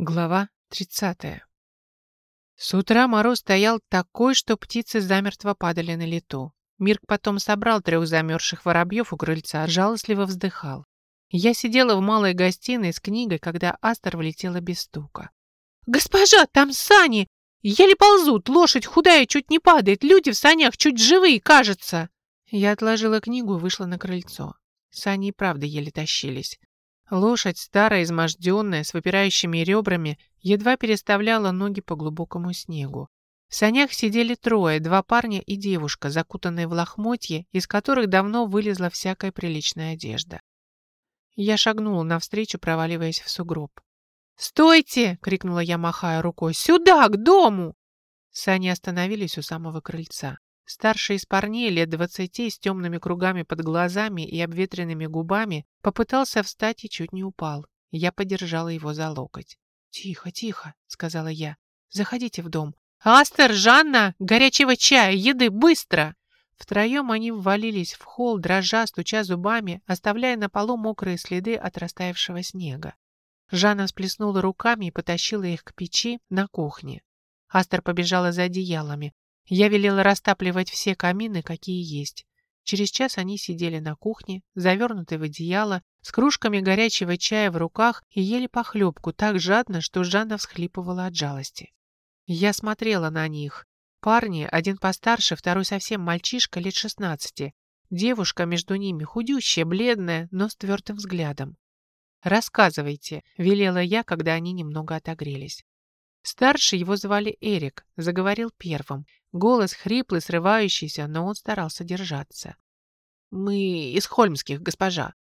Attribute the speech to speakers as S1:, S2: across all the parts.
S1: Глава 30. С утра мороз стоял такой, что птицы замертво падали на лету. Мирк потом собрал трех замерзших воробьев у крыльца, жалостливо вздыхал. Я сидела в малой гостиной с книгой, когда Астер влетела без стука. «Госпожа, там сани! Еле ползут, лошадь худая чуть не падает, люди в санях чуть живые, кажется!» Я отложила книгу и вышла на крыльцо. Сани и правда еле тащились. Лошадь, старая, изможденная, с выпирающими ребрами, едва переставляла ноги по глубокому снегу. В санях сидели трое, два парня и девушка, закутанные в лохмотье, из которых давно вылезла всякая приличная одежда. Я шагнула навстречу, проваливаясь в сугроб. «Стойте!» — крикнула я, махая рукой. «Сюда, к дому!» Сани остановились у самого крыльца. Старший из парней, лет двадцати, с темными кругами под глазами и обветренными губами, попытался встать и чуть не упал. Я подержала его за локоть. «Тихо, тихо», — сказала я. «Заходите в дом». «Астер, Жанна! Горячего чая, еды, быстро!» Втроем они ввалились в холл, дрожа, стуча зубами, оставляя на полу мокрые следы от растаявшего снега. Жанна всплеснула руками и потащила их к печи на кухне. Астер побежала за одеялами. Я велела растапливать все камины, какие есть. Через час они сидели на кухне, завернутые в одеяло, с кружками горячего чая в руках и ели похлебку так жадно, что Жанна всхлипывала от жалости. Я смотрела на них. Парни, один постарше, второй совсем мальчишка, лет шестнадцати. Девушка между ними, худющая, бледная, но с твердым взглядом. «Рассказывайте», — велела я, когда они немного отогрелись. Старший его звали Эрик, заговорил первым. Голос хриплый, срывающийся, но он старался держаться. «Мы из Хольмских, госпожа.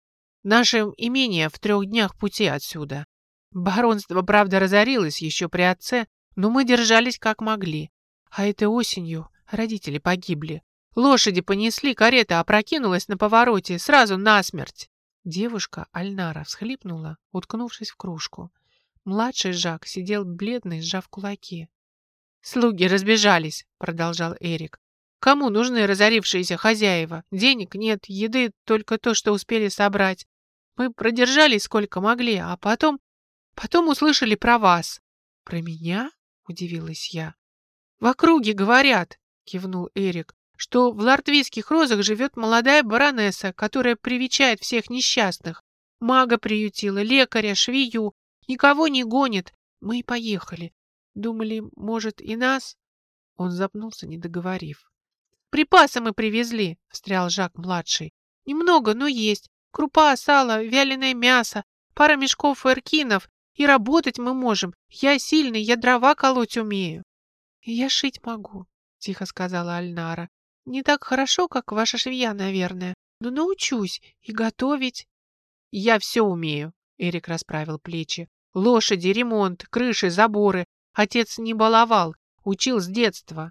S1: Наше имение в трех днях пути отсюда. Баронство, правда, разорилось еще при отце, но мы держались как могли. А этой осенью родители погибли. Лошади понесли, карета опрокинулась на повороте, сразу насмерть. Девушка, Альнара, всхлипнула, уткнувшись в кружку. Младший Жак сидел бледный, сжав кулаки. «Слуги разбежались», — продолжал Эрик. «Кому нужны разорившиеся хозяева? Денег нет, еды только то, что успели собрать. Мы продержались сколько могли, а потом... Потом услышали про вас». «Про меня?» — удивилась я. «В округе говорят», — кивнул Эрик, «что в лартвийских розах живет молодая баронесса, которая привечает всех несчастных. Мага приютила, лекаря, швею, Никого не гонит. Мы и поехали. Думали, может, и нас?» Он запнулся, не договорив. «Припасы мы привезли», — встрял Жак-младший. «Немного, но есть. Крупа, сало, вяленое мясо, пара мешков эркинов. И работать мы можем. Я сильный, я дрова колоть умею». «И я шить могу», — тихо сказала Альнара. «Не так хорошо, как ваша швея, наверное, но научусь и готовить». «Я все умею», — Эрик расправил плечи. Лошади, ремонт, крыши, заборы. Отец не баловал, учил с детства.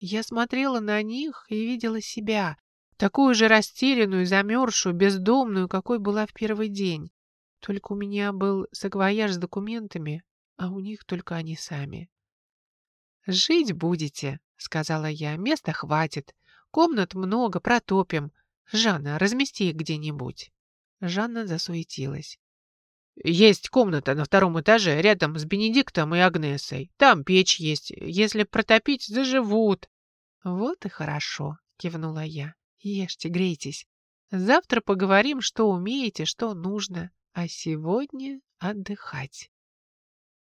S1: Я смотрела на них и видела себя, такую же растерянную, замерзшую, бездомную, какой была в первый день. Только у меня был саквояж с документами, а у них только они сами. «Жить будете», — сказала я, — «места хватит. Комнат много, протопим. Жанна, размести их где-нибудь». Жанна засуетилась. Есть комната на втором этаже рядом с Бенедиктом и Агнесой. Там печь есть. Если протопить, заживут. Вот и хорошо, кивнула я. Ешьте, грейтесь. Завтра поговорим, что умеете, что нужно. А сегодня отдыхать.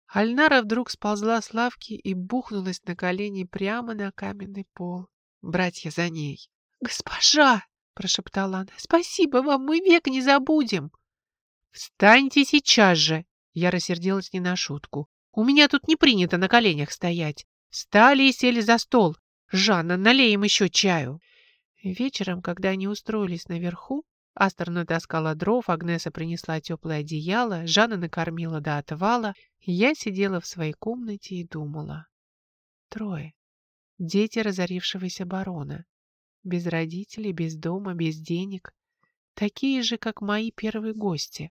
S1: Альнара вдруг сползла с лавки и бухнулась на колени прямо на каменный пол. Братья за ней. «Госпожа!» — прошептала она. «Спасибо вам, мы век не забудем!» «Встаньте сейчас же!» Я рассердилась не на шутку. «У меня тут не принято на коленях стоять. Встали и сели за стол. Жанна, налей еще чаю!» Вечером, когда они устроились наверху, Астер натаскала дров, Агнеса принесла теплое одеяло, Жанна накормила до отвала, я сидела в своей комнате и думала. Трое. Дети разорившегося барона. Без родителей, без дома, без денег. Такие же, как мои первые гости.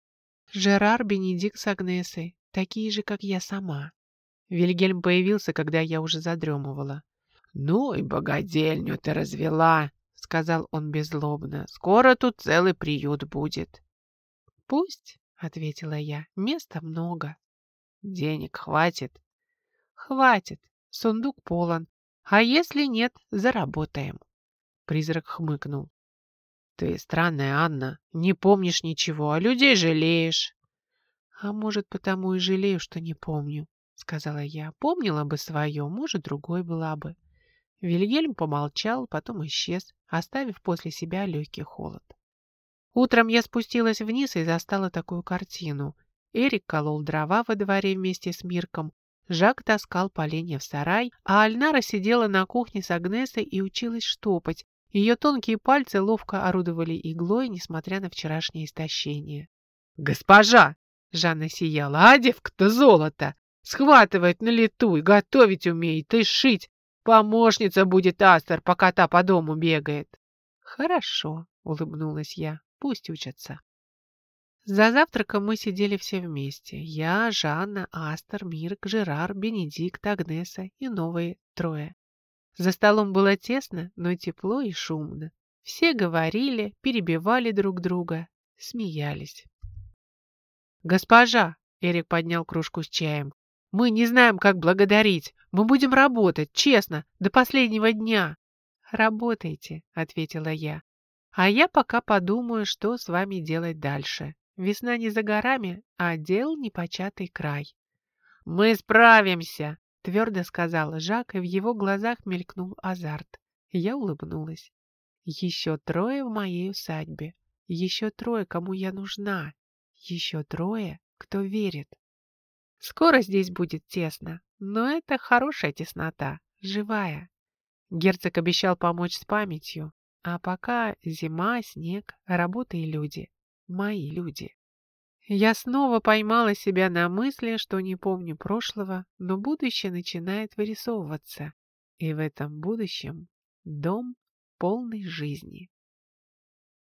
S1: Жерар, Бенедикт с Агнесой, такие же, как я сама. Вильгельм появился, когда я уже задремывала. «Ну и богадельню ты развела!» — сказал он беззлобно. «Скоро тут целый приют будет». «Пусть», — ответила я, — «места много».
S2: Денег хватит?
S1: Хватит. Сундук полон. А если нет, заработаем. Призрак хмыкнул.
S2: Ты странная, Анна. Не помнишь ничего, а людей жалеешь.
S1: А может, потому и жалею, что не помню, сказала я. Помнила бы свое, может, другой была бы. Вильгельм помолчал, потом исчез, оставив после себя легкий холод. Утром я спустилась вниз и застала такую картину. Эрик колол дрова во дворе вместе с Мирком, Жак таскал поленья в сарай, а Альнара сидела на кухне с Агнесой и училась штопать. Ее тонкие пальцы ловко орудовали иглой, несмотря на вчерашнее истощение.
S2: «Госпожа!» — Жанна сияла. «А девка-то золото! Схватывает на лету и готовить умеет, и шить. Помощница будет Астер, пока та по дому бегает.
S1: Хорошо, улыбнулась я. Пусть учатся. За завтраком мы сидели все вместе. Я, Жанна, Астер, Мирк, Жерар, Бенедикт, Агнеса и новые трое. За столом было тесно, но тепло и шумно. Все говорили, перебивали друг друга, смеялись. «Госпожа!» — Эрик поднял кружку с чаем. Мы не знаем, как благодарить. Мы будем работать, честно, до последнего дня. Работайте, ответила я. А я пока подумаю, что с вами делать дальше. Весна не за горами, а дел непочатый край.
S2: Мы справимся,
S1: твердо сказал Жак, и в его глазах мелькнул азарт. Я улыбнулась. Еще трое в моей усадьбе. Еще трое, кому я нужна. Еще трое, кто верит. Скоро здесь будет тесно, но это хорошая теснота, живая. Герцог обещал помочь с памятью, а пока зима, снег, работа и люди. Мои люди. Я снова поймала себя на мысли, что не помню прошлого, но будущее начинает вырисовываться. И в этом будущем дом полный жизни.